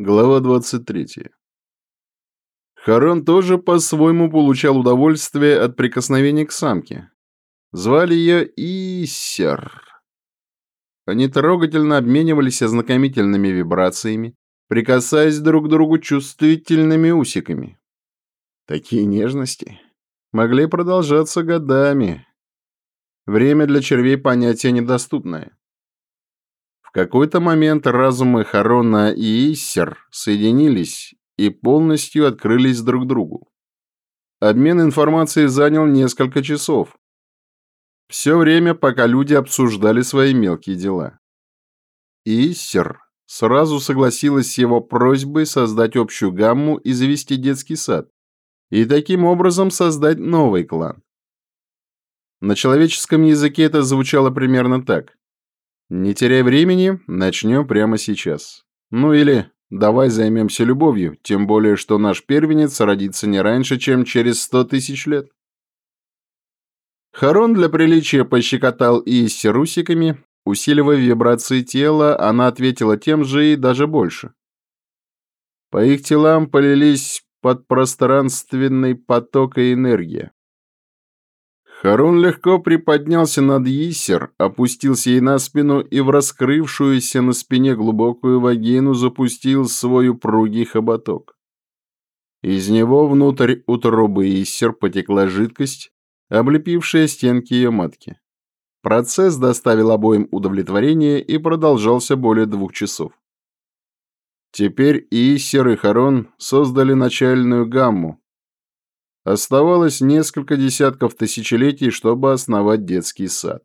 Глава 23. Харон тоже по-своему получал удовольствие от прикосновения к самке. Звали ее Иссер. Они трогательно обменивались ознакомительными вибрациями, прикасаясь друг к другу чувствительными усиками. Такие нежности могли продолжаться годами. Время для червей понятие недоступное. В какой-то момент разумы Харона и Иссер соединились и полностью открылись друг другу. Обмен информацией занял несколько часов. Все время, пока люди обсуждали свои мелкие дела. Иссер сразу согласилась с его просьбой создать общую гамму и завести детский сад, и таким образом создать новый клан. На человеческом языке это звучало примерно так. Не теряй времени, начнем прямо сейчас. Ну или давай займемся любовью, тем более, что наш первенец родится не раньше, чем через сто тысяч лет. Харон для приличия пощекотал Исси русиками, усиливая вибрации тела, она ответила тем же и даже больше. По их телам полились подпространственный поток и энергия. Харун легко приподнялся над Йисер, опустился ей на спину и в раскрывшуюся на спине глубокую вагину запустил свой упругий хоботок. Из него внутрь утробы Йисер потекла жидкость, облепившая стенки ее матки. Процесс доставил обоим удовлетворение и продолжался более двух часов. Теперь Иссер и Харон создали начальную гамму, Оставалось несколько десятков тысячелетий, чтобы основать детский сад.